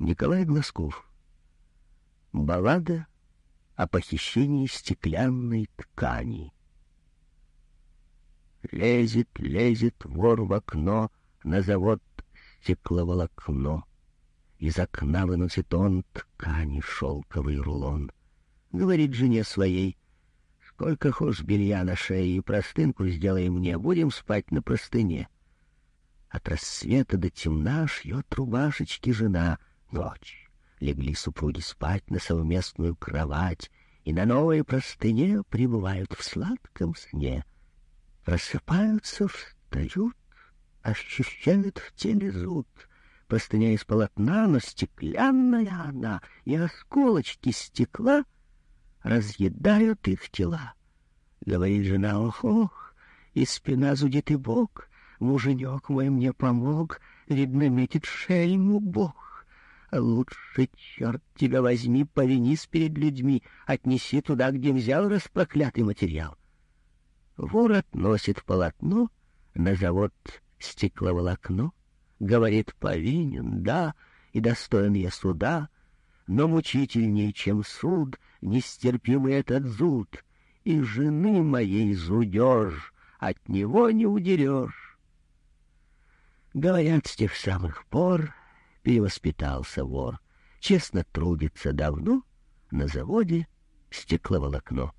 Николай Глазков. Баллада о похищении стеклянной ткани. Лезет, лезет вор в окно, на завод стекловолокно. Из окна выносит он ткани шелковый рулон. Говорит жене своей, сколько хошь белья на шее и простынку сделай мне, будем спать на простыне. От рассвета до темна шьет рубашечки жена. Ночь. Легли супруги спать на совместную кровать, и на новой простыне пребывают в сладком сне. Просыпаются, встают, ощущают в теле зуд — Простыня из полотна, но стеклянная она, и осколочки стекла разъедают их тела. Говорит жена, ох, ох, и спина зудит и бок, муженек мой мне помог, видно, метит шельму бог. Лучше, черт тебя возьми, повинись перед людьми, отнеси туда, где взял распроклятый материал. Вор относит полотно на завод стекловолокно, Говорит, повинен, да, и достоин я суда, но мучительнее, чем суд, нестерпимый этот зуд, и жены моей зудеж, от него не удерешь. Говорят, с тех самых пор перевоспитался вор, честно трудится давно на заводе стекловолокно.